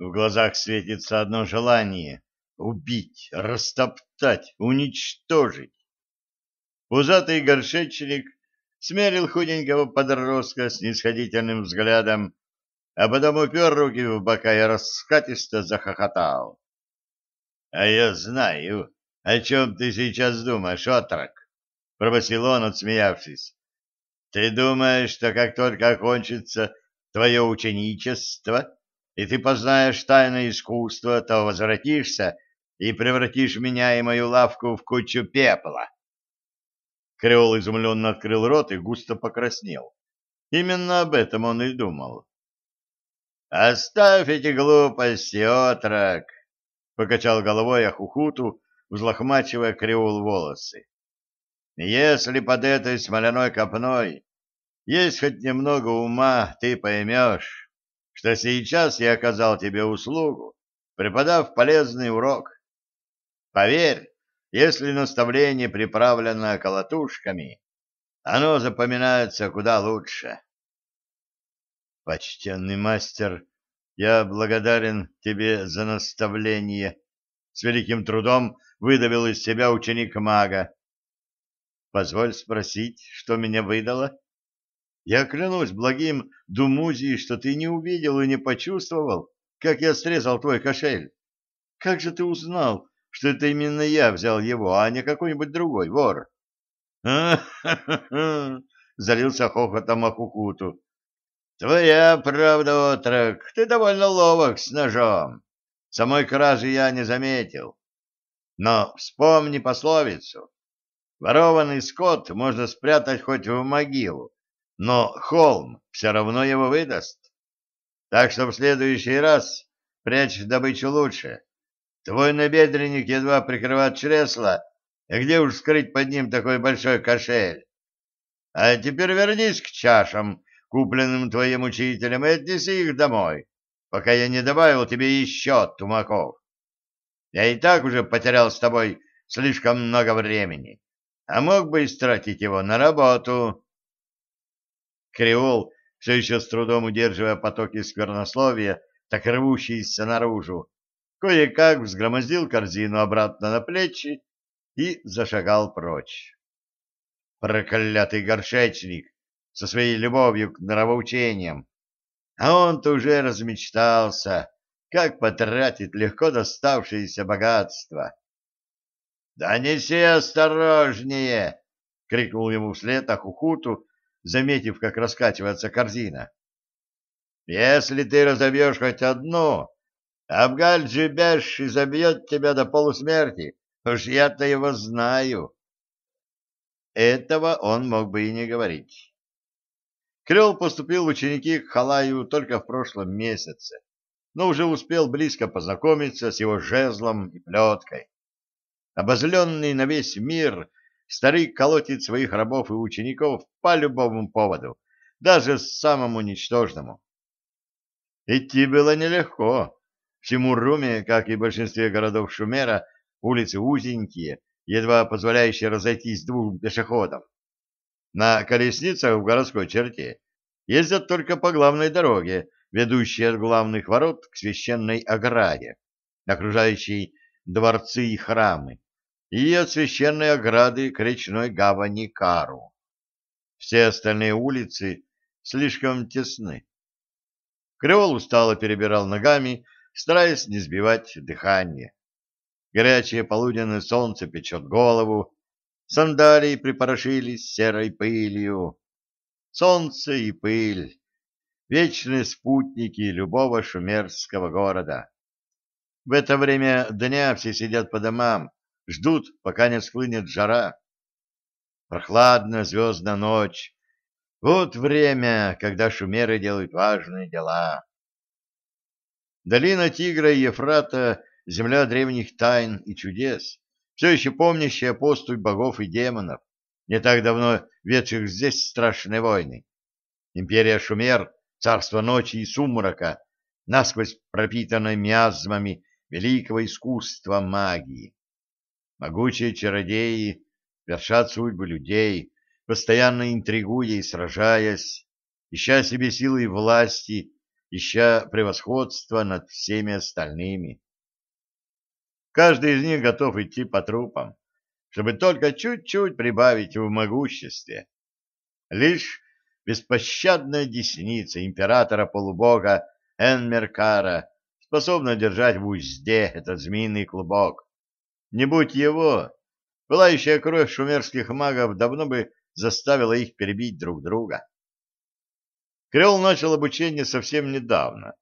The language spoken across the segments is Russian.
В глазах светится одно желание — убить, растоптать, уничтожить. Пузатый горшечник смерил худенького подростка с нисходительным взглядом, а потом упер руки в бока и раскатисто захохотал. — А я знаю, о чем ты сейчас думаешь, отрок, — пробасил он, отсмеявшись. — Ты думаешь, что как только окончится твое ученичество, и ты познаешь тайное искусство, то возвратишься и превратишь меня и мою лавку в кучу пепла. Креол изумленно открыл рот и густо покраснел. Именно об этом он и думал. «Оставь эти глупости, отрок!» — покачал головой Ахухуту, взлохмачивая Креол волосы. «Если под этой смоляной копной есть хоть немного ума, ты поймешь, что сейчас я оказал тебе услугу, преподав полезный урок. Поверь, если наставление приправлено колотушками, оно запоминается куда лучше. Почтенный мастер, я благодарен тебе за наставление. С великим трудом выдавил из себя ученик мага. Позволь спросить, что меня выдало? Я клянусь благим Думузией, что ты не увидел и не почувствовал, как я срезал твой кошель. Как же ты узнал, что это именно я взял его, а не какой-нибудь другой вор. Залился хохотом Ахукуту. «Твоя правда, отрок, ты довольно ловок с ножом. Самой кражи я не заметил. Но вспомни пословицу. Ворованный скот можно спрятать хоть в могилу, но холм все равно его выдаст. Так что в следующий раз прячь добычу лучше. Твой набедренник едва прикрывает чресло, а где уж скрыть под ним такой большой кошель? А теперь вернись к чашам, купленным твоим учителем, и отнеси их домой, пока я не добавил тебе еще тумаков. Я и так уже потерял с тобой слишком много времени, а мог бы истратить его на работу. Креол, все еще с трудом удерживая потоки сквернословия, так рвущиеся наружу, кое-как взгромоздил корзину обратно на плечи и зашагал прочь. Проклятый горшечник со своей любовью к нравоучениям! А он-то уже размечтался, как потратит легко доставшееся богатство. — Да неси осторожнее! — крикнул ему вслед Ахухуту, заметив, как раскачивается корзина. — Если ты разобьешь хоть одну, Абгальджи Беш забьет тебя до полусмерти. Уж я-то его знаю. Этого он мог бы и не говорить. Крел поступил в ученики к Халаю только в прошлом месяце, но уже успел близко познакомиться с его жезлом и плеткой. Обозленный на весь мир, старик колотит своих рабов и учеников по любому поводу, даже самому ничтожному. Идти было нелегко. В Симуруме, как и большинстве городов Шумера, улицы узенькие, едва позволяющие разойтись двум пешеходам. На колесницах в городской черте ездят только по главной дороге, ведущей от главных ворот к священной ограде, окружающей дворцы и храмы, и от священной ограды к речной гавани Кару. Все остальные улицы слишком тесны. Креол устало перебирал ногами, стараясь не сбивать дыхание. Горячее полуденное солнце печет голову, сандалии припорошились серой пылью. Солнце и пыль — вечные спутники любого шумерского города. В это время дня все сидят по домам, ждут, пока не склынет жара. Прохладная звездная ночь — вот время, когда шумеры делают важные дела. Долина Тигра и Ефрата — земля древних тайн и чудес, все еще помнящая поступь богов и демонов, не так давно ведших здесь страшные войны. Империя Шумер, царство ночи и сумрака, насквозь пропитанная миазмами великого искусства магии. Могучие чародеи вершат судьбы людей, постоянно интригуя и сражаясь, ища себе силы и власти, ища превосходство над всеми остальными. Каждый из них готов идти по трупам, чтобы только чуть-чуть прибавить в могуществе. Лишь беспощадная десница императора-полубога Энмеркара способна держать в узде этот змеиный клубок. Не будь его, пылающая кровь шумерских магов давно бы заставила их перебить друг друга. Крел начал обучение совсем недавно,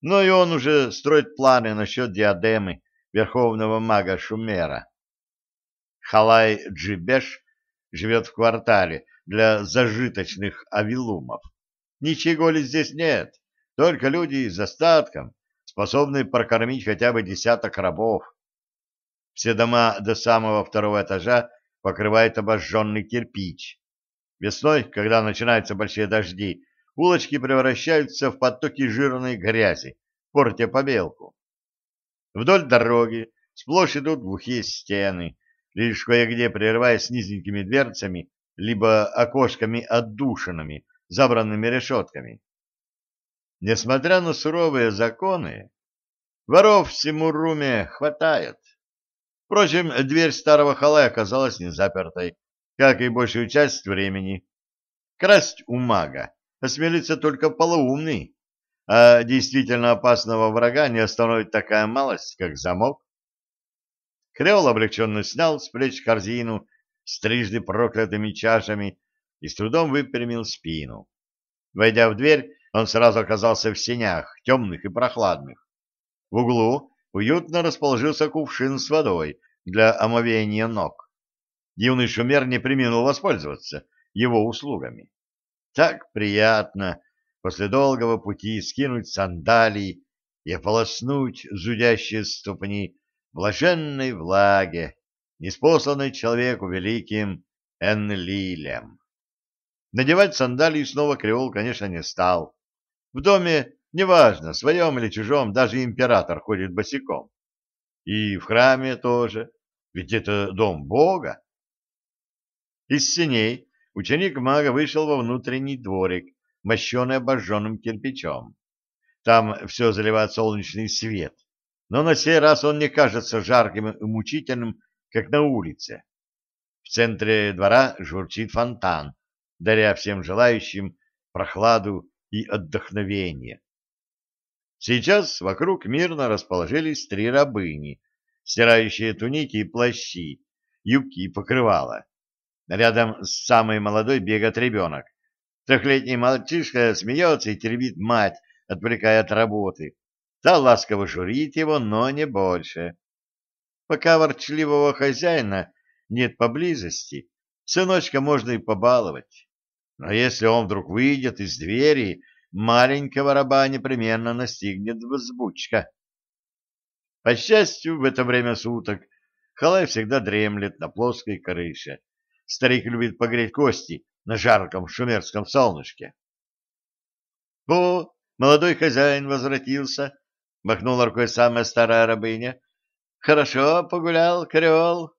но и он уже строит планы насчет диадемы верховного мага Шумера. Халай Джибеш живет в квартале для зажиточных авилумов. Ничего ли здесь нет, только люди с остатком, способные прокормить хотя бы десяток рабов. Все дома до самого второго этажа покрывает обожженный кирпич. Весной, когда начинаются большие дожди, улочки превращаются в потоки жирной грязи, портя побелку. Вдоль дороги сплошь идут глухие стены, лишь кое-где прерываясь низенькими дверцами, либо окошками-отдушинами, забранными решетками. Несмотря на суровые законы, воров в Симуруме хватает. Впрочем, дверь старого халая оказалась не запертой, как и большую часть времени. Красть у мага осмелится только полоумный, а действительно опасного врага не остановит такая малость, как замок. Креол облегченно снял с плеч корзину с трижды проклятыми чашами и с трудом выпрямил спину. Войдя в дверь, он сразу оказался в сенях, темных и прохладных. В углу уютно расположился кувшин с водой для омовения ног. Юный шумер не применил воспользоваться его услугами. Так приятно после долгого пути скинуть сандалии и ополоснуть зудящие ступни блаженной влаге, неспосланной человеку великим Энлилем. Надевать сандалии снова Креол, конечно, не стал. В доме, неважно, своем или чужом, даже император ходит босиком. И в храме тоже, ведь это дом Бога. Из синей ученик мага вышел во внутренний дворик, мощенный обожженным кирпичом. Там все заливает солнечный свет, но на сей раз он не кажется жарким и мучительным, как на улице. В центре двора журчит фонтан, даря всем желающим прохладу и отдохновение. Сейчас вокруг мирно расположились три рабыни, стирающие туники и плащи, юбки и покрывала. Рядом с самой молодой бегает ребенок. Трехлетний мальчишка смеется и теребит мать, отвлекая от работы. Та ласково журит его, но не больше. Пока ворчливого хозяина нет поблизости, сыночка можно и побаловать. Но если он вдруг выйдет из двери, маленького раба непременно настигнет взбучка. По счастью, в это время суток Халай всегда дремлет на плоской крыше. Старик любит погреть кости на жарком шумерском солнышке. — О, молодой хозяин возвратился! — махнула рукой самая старая рабыня. — Хорошо погулял, Креол?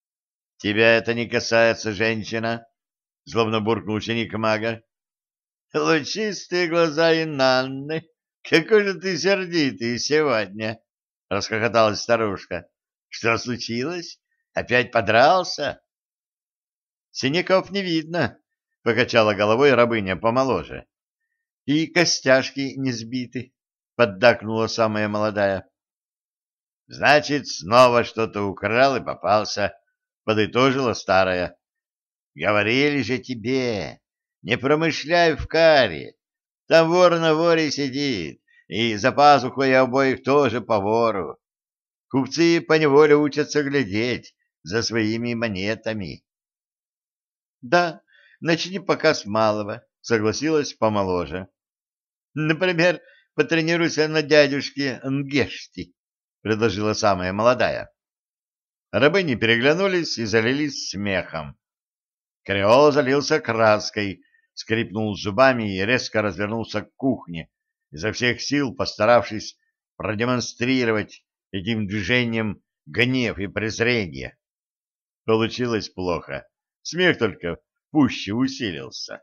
— Тебя это не касается, женщина, — злобно буркнул ученик мага. — Лучистые глаза Инанны, какой же ты сердитый сегодня! — расхохоталась старушка. — Что случилось? Опять подрался? — Синяков не видно, — покачала головой рабыня помоложе. — И костяшки не сбиты, — поддакнула самая молодая. — Значит, снова что-то украл и попался, — подытожила старая. — Говорили же тебе, не промышляй в каре. Там вор на воре сидит, и за пазухой обоих тоже по вору. Купцы поневоле учатся глядеть за своими монетами. — Да, начни пока с малого, — согласилась помоложе. — Например, потренируйся на дядюшке Нгешти, — предложила самая молодая. Рабыни переглянулись и залились смехом. Креол залился краской, скрипнул зубами и резко развернулся к кухне, изо всех сил постаравшись продемонстрировать этим движением гнев и презрение. Получилось плохо. Смех только пуще усилился.